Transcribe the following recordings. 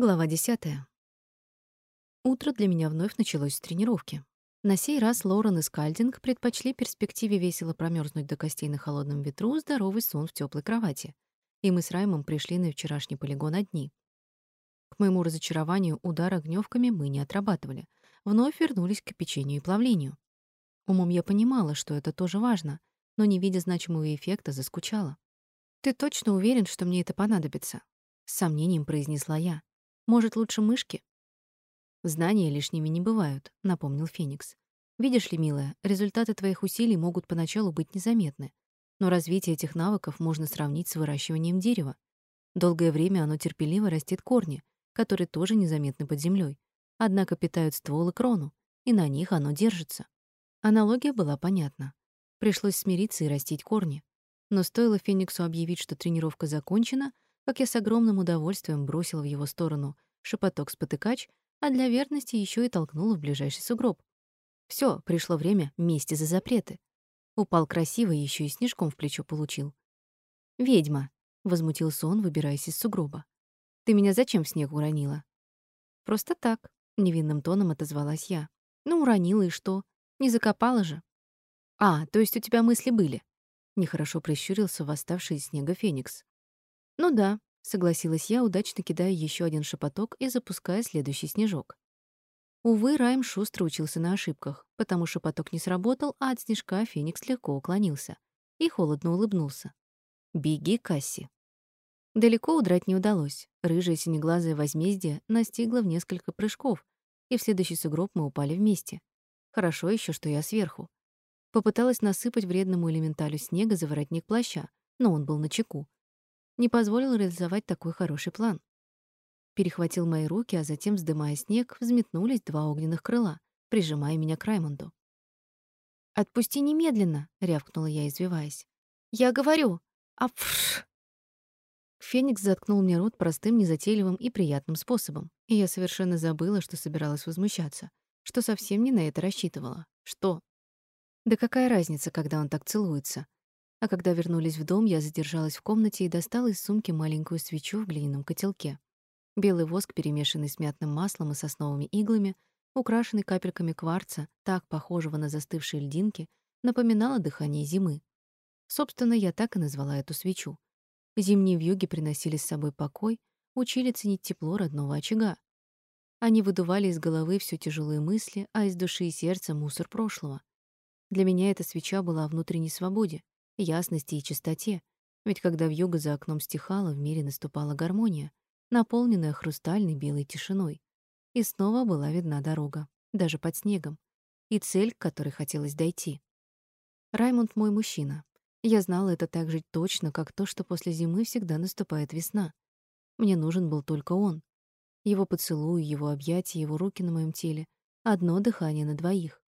Глава 10. Утро для меня вновь началось с тренировки. На сей раз Лорен и Скальдинг предпочли перспективе весело промерзнуть до костей на холодном ветру здоровый сон в теплой кровати. И мы с Раймом пришли на вчерашний полигон одни. К моему разочарованию удар огнёвками мы не отрабатывали. Вновь вернулись к печенью и плавлению. Умом я понимала, что это тоже важно, но не видя значимого эффекта, заскучала. «Ты точно уверен, что мне это понадобится?» — с сомнением произнесла я. «Может, лучше мышки?» «Знания лишними не бывают», — напомнил Феникс. «Видишь ли, милая, результаты твоих усилий могут поначалу быть незаметны, но развитие этих навыков можно сравнить с выращиванием дерева. Долгое время оно терпеливо растит корни, которые тоже незаметны под землей, однако питают ствол и крону, и на них оно держится. Аналогия была понятна. Пришлось смириться и растить корни. Но стоило Фениксу объявить, что тренировка закончена, как я с огромным удовольствием бросила в его сторону шепоток-спотыкач а для верности еще и толкнула в ближайший сугроб. Все, пришло время мести за запреты. Упал красиво и еще и снежком в плечо получил. «Ведьма», — возмутился он, выбираясь из сугроба. «Ты меня зачем в снег уронила?» «Просто так», — невинным тоном отозвалась я. «Ну, уронила и что? Не закопала же?» «А, то есть у тебя мысли были?» Нехорошо прищурился восставший из снега Феникс. «Ну да, согласилась я, удачно кидая еще один шепоток и запуская следующий снежок. Увы, Райм шустро учился на ошибках, потому шепоток не сработал, а от снежка Феникс легко уклонился и холодно улыбнулся. «Беги, Касси!» Далеко удрать не удалось. Рыжее синеглазое возмездие настигло в несколько прыжков, и в следующий сугроб мы упали вместе. Хорошо еще, что я сверху. Попыталась насыпать вредному элементалю снега за воротник плаща, но он был на чеку не позволил реализовать такой хороший план. Перехватил мои руки, а затем, вздымая снег, взметнулись два огненных крыла, прижимая меня к Раймонду. «Отпусти немедленно!» — рявкнула я, извиваясь. «Я говорю! Апфш!» Феникс заткнул мне рот простым, незатейливым и приятным способом, и я совершенно забыла, что собиралась возмущаться, что совсем не на это рассчитывала. Что? Да какая разница, когда он так целуется? А когда вернулись в дом, я задержалась в комнате и достала из сумки маленькую свечу в глиняном котелке. Белый воск, перемешанный с мятным маслом и сосновыми иглами, украшенный капельками кварца, так похожего на застывшие льдинки, напоминало дыхание зимы. Собственно, я так и назвала эту свечу. Зимние вьюги приносили с собой покой, учили ценить тепло родного очага. Они выдували из головы все тяжелые мысли, а из души и сердца мусор прошлого. Для меня эта свеча была о внутренней свободе, ясности и чистоте, ведь когда вьюга за окном стихала, в мире наступала гармония, наполненная хрустальной белой тишиной. И снова была видна дорога, даже под снегом, и цель, к которой хотелось дойти. Раймонд мой мужчина. Я знала это так же точно, как то, что после зимы всегда наступает весна. Мне нужен был только он. Его поцелуй, его объятия, его руки на моем теле, одно дыхание на двоих.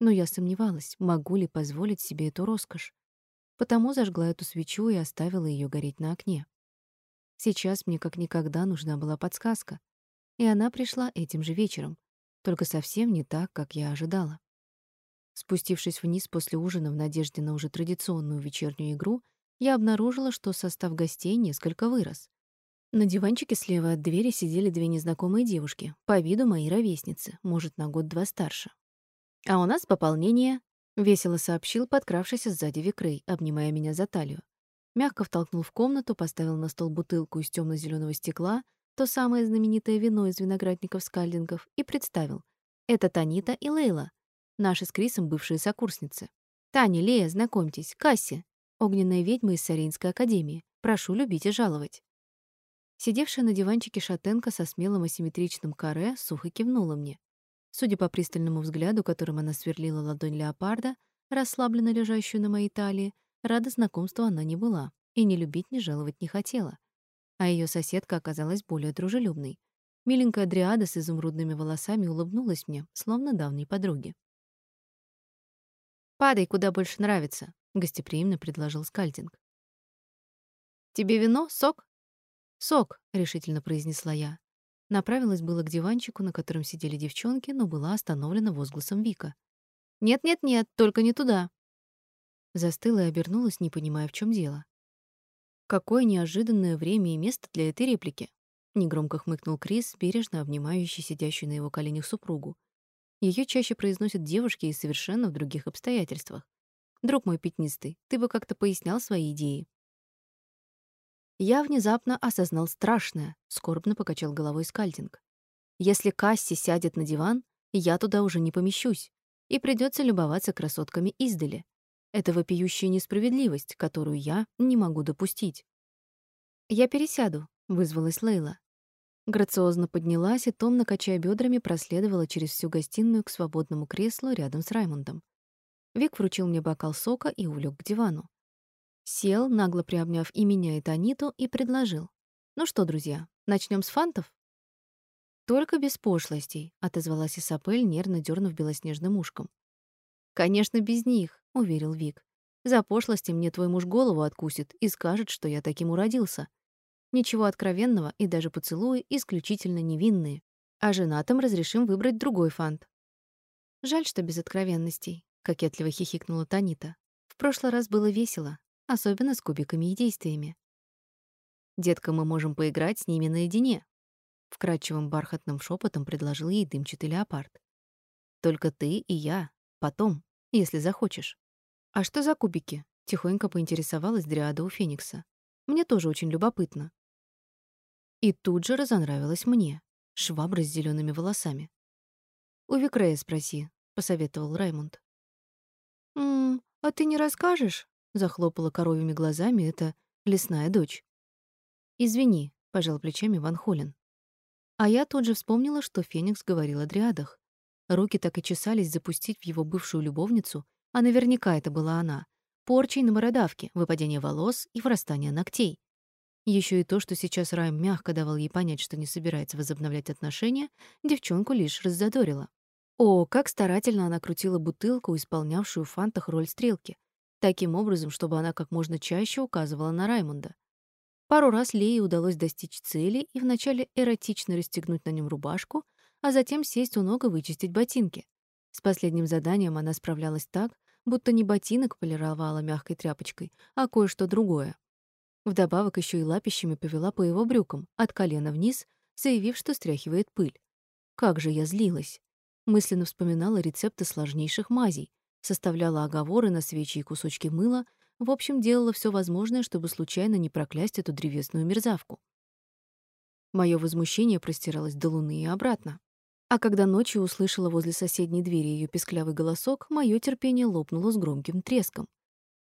Но я сомневалась, могу ли позволить себе эту роскошь потому зажгла эту свечу и оставила ее гореть на окне. Сейчас мне как никогда нужна была подсказка, и она пришла этим же вечером, только совсем не так, как я ожидала. Спустившись вниз после ужина в надежде на уже традиционную вечернюю игру, я обнаружила, что состав гостей несколько вырос. На диванчике слева от двери сидели две незнакомые девушки, по виду мои ровесницы, может, на год-два старше. «А у нас пополнение», Весело сообщил подкравшийся сзади Викрей, обнимая меня за талию. Мягко втолкнул в комнату, поставил на стол бутылку из темно зеленого стекла, то самое знаменитое вино из виноградников-скальдингов, и представил. Это Танита и Лейла, наши с Крисом бывшие сокурсницы. Таня, Лея, знакомьтесь, Касси, огненная ведьма из Саринской академии. Прошу любить и жаловать. Сидевшая на диванчике шатенка со смелым асимметричным каре сухо кивнула мне. Судя по пристальному взгляду, которым она сверлила ладонь леопарда, расслабленно лежащую на моей талии, рада знакомству она не была и не любить, ни жаловать не хотела. А ее соседка оказалась более дружелюбной. Миленькая дриада с изумрудными волосами улыбнулась мне, словно давней подруге. «Падай, куда больше нравится», — гостеприимно предложил Скальдинг. «Тебе вино? Сок?» «Сок», — решительно произнесла я. Направилась было к диванчику, на котором сидели девчонки, но была остановлена возгласом Вика. «Нет-нет-нет, только не туда!» Застыла и обернулась, не понимая, в чем дело. Какое неожиданное время и место для этой реплики. негромко хмыкнул Крис, бережно обнимающий сидящую на его коленях супругу. Ее чаще произносят девушки и совершенно в других обстоятельствах. Друг мой пятнистый, ты бы как-то пояснял свои идеи. Я внезапно осознал страшное, скорбно покачал головой Скальдинг. Если Касси сядет на диван, я туда уже не помещусь, и придется любоваться красотками издали. Это вопиющая несправедливость, которую я не могу допустить. «Я пересяду», — вызвалась Лейла. Грациозно поднялась и, томно качая бедрами, проследовала через всю гостиную к свободному креслу рядом с Раймондом. Вик вручил мне бокал сока и увлек к дивану. Сел, нагло приобняв и меня, и Таниту, и предложил. «Ну что, друзья, начнем с фантов?» «Только без пошлостей», — отозвалась Исапель, нервно дернув белоснежным ушком. «Конечно, без них», — уверил Вик. «За пошлости мне твой муж голову откусит и скажет, что я таким уродился. Ничего откровенного и даже поцелуи исключительно невинные. А женатым разрешим выбрать другой фант». «Жаль, что без откровенностей», — кокетливо хихикнула Танита. «В прошлый раз было весело, особенно с кубиками и действиями». «Детка, мы можем поиграть с ними наедине», вкрадчивым бархатным шепотом предложил ей дымчатый леопард. Только ты и я, потом, если захочешь. А что за кубики? тихонько поинтересовалась Дриада у Феникса. Мне тоже очень любопытно. И тут же разонравилась мне, швабра с зелеными волосами. У Викрея спроси, посоветовал Раймонд. «М, а ты не расскажешь?» Захлопала коровьими глазами эта лесная дочь. Извини, пожал плечами Ван Холен. А я тут же вспомнила, что Феникс говорил о дриадах. Руки так и чесались запустить в его бывшую любовницу, а наверняка это была она. Порчей на бородавке, выпадение волос и врастание ногтей. Еще и то, что сейчас Райм мягко давал ей понять, что не собирается возобновлять отношения, девчонку лишь раззадорило. О, как старательно она крутила бутылку, исполнявшую в фантах роль стрелки, таким образом, чтобы она как можно чаще указывала на Раймонда. Пару раз Лее удалось достичь цели и вначале эротично расстегнуть на нем рубашку, а затем сесть у ног и вычистить ботинки. С последним заданием она справлялась так, будто не ботинок полировала мягкой тряпочкой, а кое-что другое. Вдобавок еще и лапищами повела по его брюкам, от колена вниз, заявив, что стряхивает пыль. Как же я злилась. Мысленно вспоминала рецепты сложнейших мазей, составляла оговоры на свечи и кусочки мыла, в общем, делала все возможное, чтобы случайно не проклясть эту древесную мерзавку. Мое возмущение простиралось до луны и обратно. А когда ночью услышала возле соседней двери ее песклявый голосок, мое терпение лопнуло с громким треском.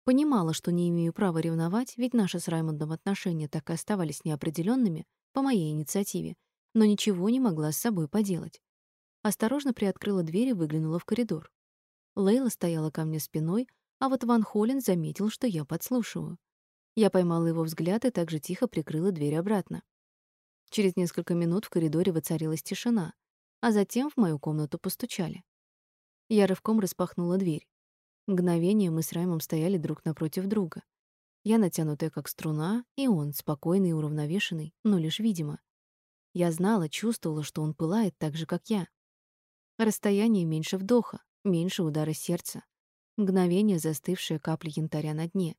Понимала, что не имею права ревновать, ведь наши с Раймондом отношения так и оставались неопределенными по моей инициативе, но ничего не могла с собой поделать. Осторожно приоткрыла дверь и выглянула в коридор. Лейла стояла ко мне спиной, а вот Ван Холлен заметил, что я подслушиваю. Я поймала его взгляд и также тихо прикрыла дверь обратно. Через несколько минут в коридоре воцарилась тишина, а затем в мою комнату постучали. Я рывком распахнула дверь. Мгновение мы с Раймом стояли друг напротив друга. Я натянутая как струна, и он спокойный и уравновешенный, но лишь видимо. Я знала, чувствовала, что он пылает так же, как я. Расстояние меньше вдоха, меньше удара сердца, мгновение застывшая капля янтаря на дне.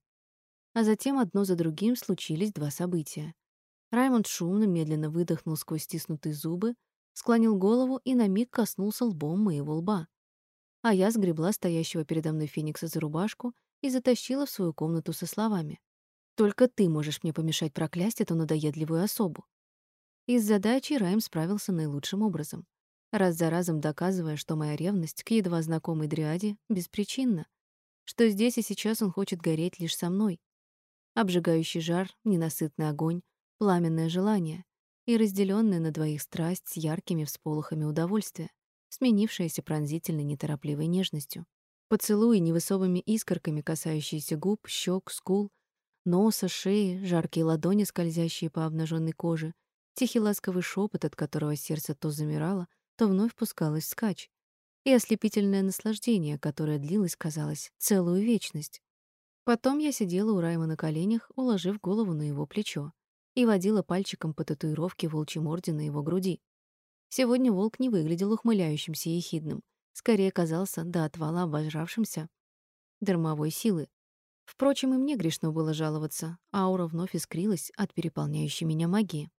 А затем одно за другим случились два события. Раймонд шумно, медленно выдохнул сквозь стиснутые зубы, склонил голову и на миг коснулся лбом моего лба. А я сгребла стоящего передо мной Феникса за рубашку и затащила в свою комнату со словами: "Только ты можешь мне помешать проклясть эту надоедливую особу". И с задачей Райм справился наилучшим образом раз за разом доказывая, что моя ревность к едва знакомой дриаде беспричинна, что здесь и сейчас он хочет гореть лишь со мной. Обжигающий жар, ненасытный огонь, пламенное желание и разделенная на двоих страсть с яркими всполохами удовольствия, сменившаяся пронзительной неторопливой нежностью. Поцелуи невысокими искорками, касающиеся губ, щек, скул, носа, шеи, жаркие ладони, скользящие по обнаженной коже, тихий ласковый шепот, от которого сердце то замирало, то вновь пускалась скач, и ослепительное наслаждение, которое длилось, казалось, целую вечность. Потом я сидела у Райма на коленях, уложив голову на его плечо, и водила пальчиком по татуировке волчьей морде на его груди. Сегодня волк не выглядел ухмыляющимся и ехидным, скорее казался до отвала обожравшимся дармовой силы. Впрочем, и мне грешно было жаловаться, аура вновь искрилась от переполняющей меня магии.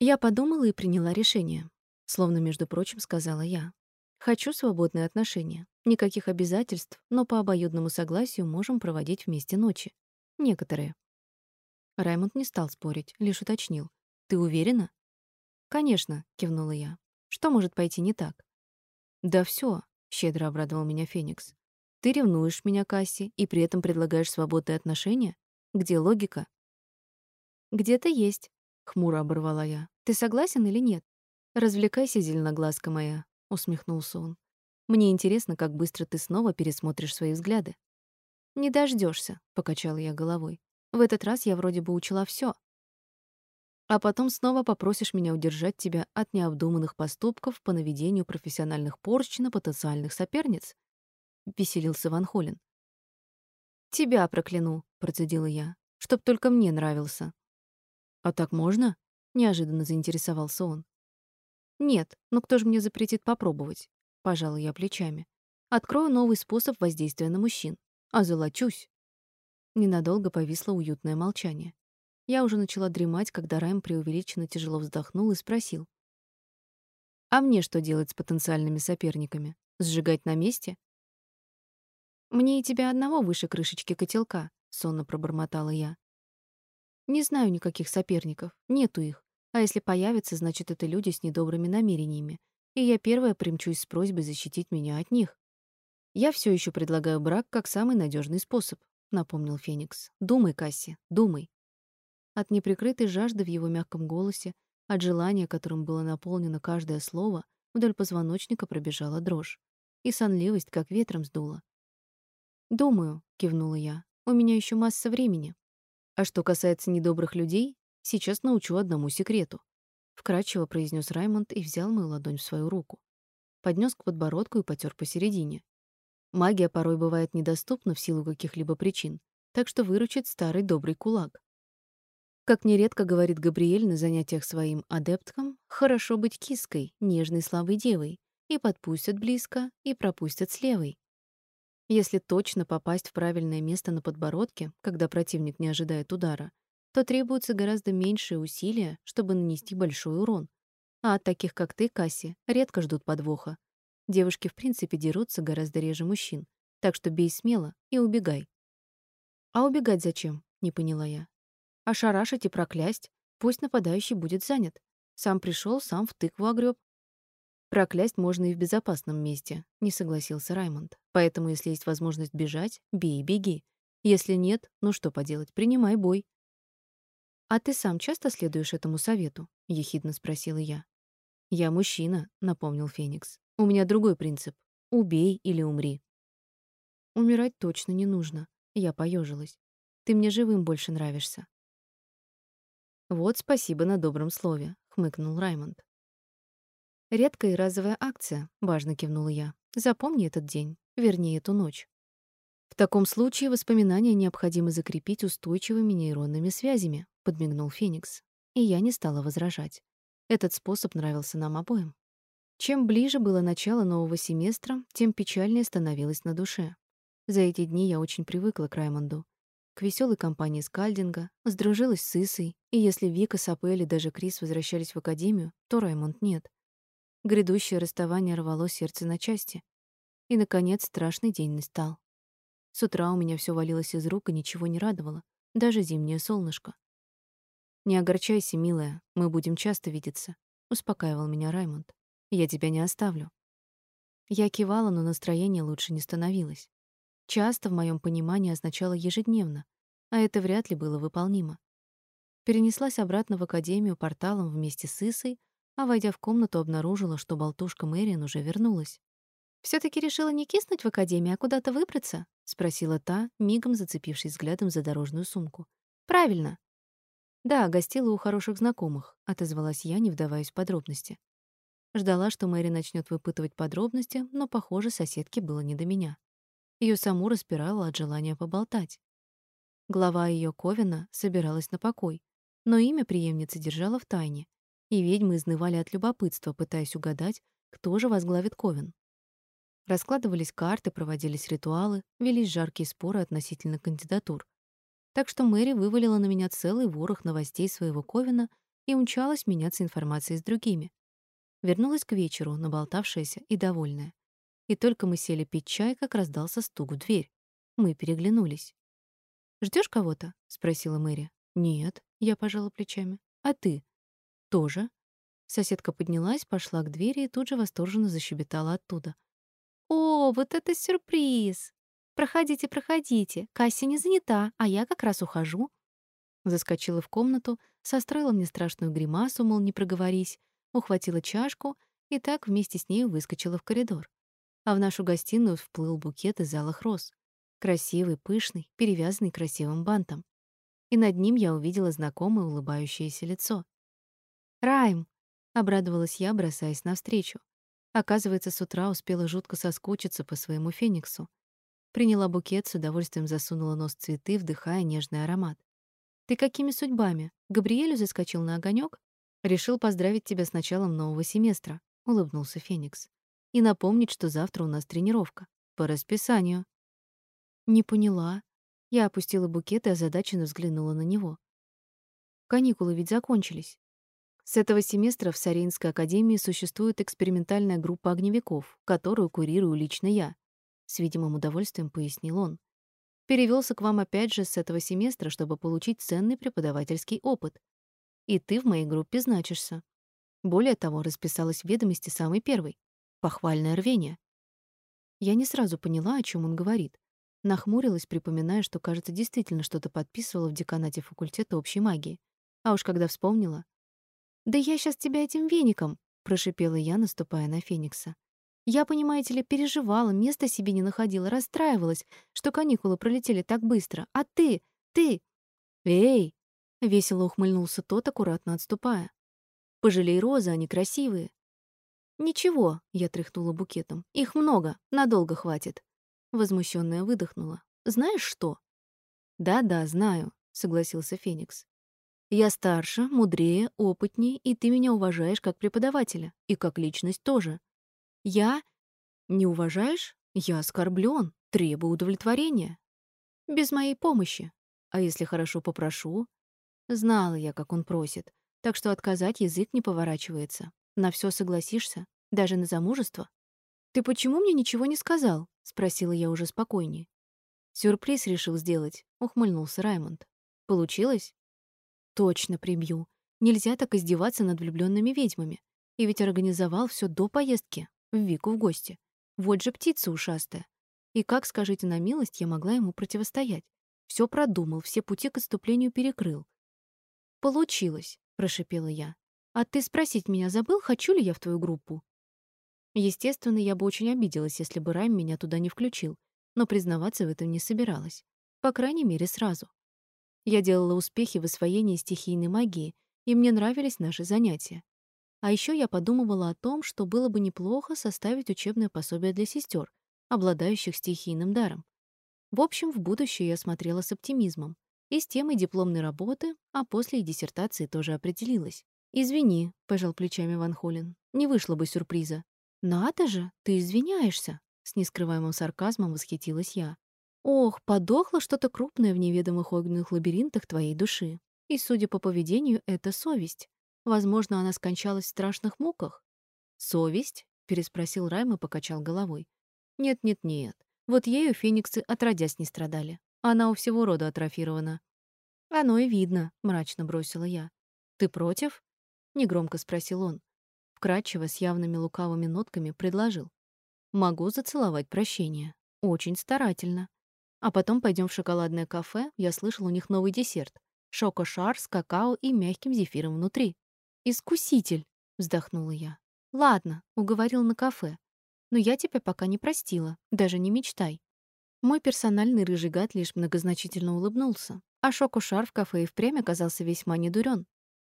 Я подумала и приняла решение. Словно, между прочим, сказала я. Хочу свободные отношения. Никаких обязательств, но по обоюдному согласию можем проводить вместе ночи. Некоторые. Раймонд не стал спорить, лишь уточнил. «Ты уверена?» «Конечно», — кивнула я. «Что может пойти не так?» «Да все, щедро обрадовал меня Феникс. «Ты ревнуешь меня, Касси, и при этом предлагаешь свободные отношения? Где логика?» «Где-то есть», — хмуро оборвала я. «Ты согласен или нет?» «Развлекайся, зеленоглазка моя», — усмехнулся он. «Мне интересно, как быстро ты снова пересмотришь свои взгляды». «Не дождешься, покачала я головой. В этот раз я вроде бы учила все. А потом снова попросишь меня удержать тебя от необдуманных поступков по наведению профессиональных порч на потенциальных соперниц? Веселился Ван Холлен. Тебя прокляну, процедила я, чтоб только мне нравился. А так можно? Неожиданно заинтересовался он. Нет, но кто же мне запретит попробовать? Пожала я плечами. Открою новый способ воздействия на мужчин. А золочусь. Ненадолго повисло уютное молчание. Я уже начала дремать, когда Райм преувеличенно тяжело вздохнул и спросил: "А мне что делать с потенциальными соперниками? Сжигать на месте?" "Мне и тебя одного выше крышечки котелка", сонно пробормотала я. "Не знаю никаких соперников, нету их. А если появятся, значит, это люди с недобрыми намерениями, и я первая примчусь с просьбой защитить меня от них. Я все еще предлагаю брак как самый надежный способ, напомнил Феникс. Думай, Касси, думай. От неприкрытой жажды в его мягком голосе, от желания, которым было наполнено каждое слово, вдоль позвоночника пробежала дрожь, и сонливость как ветром сдула. "Думаю", кивнула я. "У меня еще масса времени. А что касается недобрых людей, сейчас научу одному секрету", вкратчиво произнес Раймонд и взял мою ладонь в свою руку. Поднес к подбородку и потер посередине. Магия порой бывает недоступна в силу каких-либо причин, так что выручит старый добрый кулак. Как нередко говорит Габриэль на занятиях своим адепткам, хорошо быть киской, нежной слабой девой, и подпустят близко, и пропустят с левой. Если точно попасть в правильное место на подбородке, когда противник не ожидает удара, то требуется гораздо меньшее усилие, чтобы нанести большой урон. А от таких, как ты, Касси, редко ждут подвоха, Девушки в принципе дерутся гораздо реже мужчин, так что бей смело и убегай. А убегать зачем? Не поняла я. Ошарашить и проклясть, пусть нападающий будет занят. Сам пришел, сам в тыкву огреб. Проклясть можно и в безопасном месте, не согласился Раймонд. Поэтому, если есть возможность бежать, бей и беги. Если нет, ну что поделать, принимай бой. А ты сам часто следуешь этому совету? ехидно спросила я. Я мужчина, напомнил Феникс. У меня другой принцип. Убей или умри. Умирать точно не нужно. Я поежилась. Ты мне живым больше нравишься. Вот спасибо на добром слове, хмыкнул Раймонд. Редкая и разовая акция, важно кивнула я. Запомни этот день, вернее, эту ночь. В таком случае воспоминания необходимо закрепить устойчивыми нейронными связями, подмигнул Феникс. И я не стала возражать. Этот способ нравился нам обоим. Чем ближе было начало нового семестра, тем печальнее становилось на душе. За эти дни я очень привыкла к Раймонду, к веселой компании Скальдинга, сдружилась с Исой, и если Вика, Сапель и даже Крис возвращались в академию, то Раймонд нет. Грядущее расставание рвало сердце на части. И, наконец, страшный день настал. С утра у меня все валилось из рук и ничего не радовало, даже зимнее солнышко. «Не огорчайся, милая, мы будем часто видеться», — успокаивал меня Раймонд. Я тебя не оставлю. Я кивала, но настроение лучше не становилось. Часто в моем понимании означало ежедневно, а это вряд ли было выполнимо. Перенеслась обратно в академию порталом вместе с Исой, а войдя в комнату, обнаружила, что болтушка Мэриан уже вернулась. все таки решила не киснуть в академии, а куда-то выбраться?» — спросила та, мигом зацепившись взглядом за дорожную сумку. «Правильно». «Да, гостила у хороших знакомых», — отозвалась я, не вдаваясь в подробности. Ждала, что Мэри начнет выпытывать подробности, но, похоже, соседке было не до меня. Ее саму распирало от желания поболтать. Глава ее Ковина собиралась на покой, но имя преемницы держала в тайне, и ведьмы изнывали от любопытства, пытаясь угадать, кто же возглавит Ковен. Раскладывались карты, проводились ритуалы, велись жаркие споры относительно кандидатур. Так что Мэри вывалила на меня целый ворох новостей своего Ковина, и умчалась меняться информацией с другими. Вернулась к вечеру, наболтавшаяся и довольная. И только мы сели пить чай, как раздался стук в дверь. Мы переглянулись. Ждешь кого-то?» — спросила Мэри. «Нет», — я пожала плечами. «А ты?» «Тоже». Соседка поднялась, пошла к двери и тут же восторженно защебетала оттуда. «О, вот это сюрприз! Проходите, проходите. Касса не занята, а я как раз ухожу». Заскочила в комнату, состроила мне страшную гримасу, мол, не проговорись, ухватила чашку и так вместе с ней выскочила в коридор. А в нашу гостиную вплыл букет из алых роз. Красивый, пышный, перевязанный красивым бантом. И над ним я увидела знакомое улыбающееся лицо. «Райм!» — обрадовалась я, бросаясь навстречу. Оказывается, с утра успела жутко соскучиться по своему фениксу. Приняла букет, с удовольствием засунула нос в цветы, вдыхая нежный аромат. «Ты какими судьбами? Габриэлю заскочил на огонек? Решил поздравить тебя с началом нового семестра», — улыбнулся Феникс. «И напомнить, что завтра у нас тренировка. По расписанию». «Не поняла». Я опустила букет и озадаченно взглянула на него. «Каникулы ведь закончились. С этого семестра в Саринской академии существует экспериментальная группа огневиков, которую курирую лично я. С видимым удовольствием пояснил он. Перевелся к вам опять же с этого семестра, чтобы получить ценный преподавательский опыт. И ты в моей группе значишься. Более того, расписалась в ведомости самый первый. Похвальное рвение. Я не сразу поняла, о чем он говорит. Нахмурилась, припоминая, что, кажется, действительно что-то подписывала в деканате факультета общей магии. А уж когда вспомнила, «Да я сейчас тебя этим веником!» — прошипела я, наступая на Феникса. Я, понимаете ли, переживала, места себе не находила, расстраивалась, что каникулы пролетели так быстро. А ты, ты... Эй! Весело ухмыльнулся тот, аккуратно отступая. Пожалей розы, они красивые. Ничего, я тряхнула букетом. Их много, надолго хватит. Возмущенная выдохнула. Знаешь что? Да-да, знаю, согласился Феникс. Я старше, мудрее, опытнее, и ты меня уважаешь как преподавателя, и как личность тоже. Я... Не уважаешь? Я оскорблен, требую удовлетворения. Без моей помощи. А если хорошо попрошу? Знала я, как он просит, так что отказать язык не поворачивается. На все согласишься, даже на замужество. «Ты почему мне ничего не сказал?» — спросила я уже спокойнее. «Сюрприз решил сделать», — ухмыльнулся Раймонд. «Получилось?» Точно прибью. Нельзя так издеваться над влюбленными ведьмами. И ведь организовал все до поездки в Вику в гости. Вот же птица ушастая. И как, скажите на милость, я могла ему противостоять? Все продумал, все пути к отступлению перекрыл. «Получилось», — прошипела я. «А ты спросить меня забыл, хочу ли я в твою группу?» Естественно, я бы очень обиделась, если бы Райм меня туда не включил, но признаваться в этом не собиралась. По крайней мере, сразу. Я делала успехи в освоении стихийной магии, и мне нравились наши занятия. А еще я подумывала о том, что было бы неплохо составить учебное пособие для сестер, обладающих стихийным даром. В общем, в будущее я смотрела с оптимизмом. И с темой дипломной работы, а после и диссертации тоже определилась. «Извини», — пожал плечами Ван Холлен, — «не вышло бы сюрприза». «Надо же, ты извиняешься», — с нескрываемым сарказмом восхитилась я. Ох, подохло что-то крупное в неведомых огненных лабиринтах твоей души. И, судя по поведению, это совесть. Возможно, она скончалась в страшных муках. «Совесть?» — переспросил Райм и покачал головой. «Нет-нет-нет. Вот ею фениксы отродясь не страдали. Она у всего рода атрофирована». «Оно и видно», — мрачно бросила я. «Ты против?» — негромко спросил он. Вкратчиво, с явными лукавыми нотками, предложил. «Могу зацеловать прощение. Очень старательно. А потом пойдем в шоколадное кафе, я слышал, у них новый десерт. Шоко-шар с какао и мягким зефиром внутри. «Искуситель!» — вздохнула я. «Ладно, уговорил на кафе. Но я тебя пока не простила, даже не мечтай». Мой персональный рыжий гад лишь многозначительно улыбнулся, а шоко-шар в кафе и впрямь оказался весьма недурен.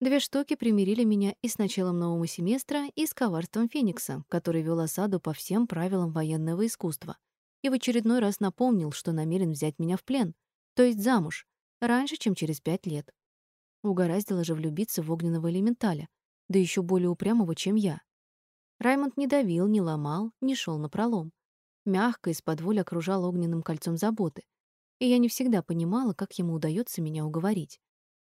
Две штуки примирили меня и с началом нового семестра, и с коварством Феникса, который вел осаду по всем правилам военного искусства — и в очередной раз напомнил, что намерен взять меня в плен, то есть замуж, раньше, чем через пять лет. Угораздило же влюбиться в огненного элементаля, да еще более упрямого, чем я. Раймонд не давил, не ломал, не шел на пролом. Мягко из-под воли окружал огненным кольцом заботы. И я не всегда понимала, как ему удается меня уговорить.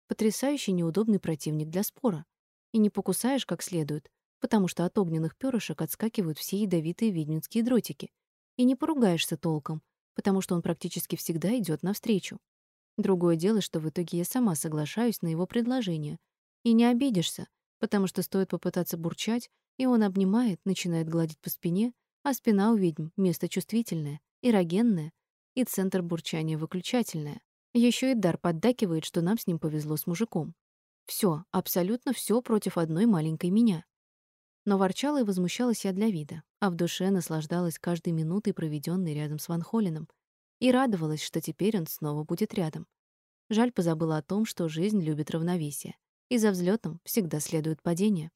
Потрясающий неудобный противник для спора. И не покусаешь как следует, потому что от огненных перышек отскакивают все ядовитые ведьминские дротики. И не поругаешься толком, потому что он практически всегда идет навстречу. Другое дело, что в итоге я сама соглашаюсь на его предложение. И не обидишься, потому что стоит попытаться бурчать, и он обнимает, начинает гладить по спине, а спина у ведьм — место чувствительное, эрогенное, и центр бурчания выключательное. Еще и дар поддакивает, что нам с ним повезло с мужиком. Все, абсолютно все против одной маленькой меня. Но ворчала и возмущалась я для вида, а в душе наслаждалась каждой минутой, проведенной рядом с Ван Холлином, и радовалась, что теперь он снова будет рядом. Жаль, позабыла о том, что жизнь любит равновесие, и за взлетом всегда следует падение.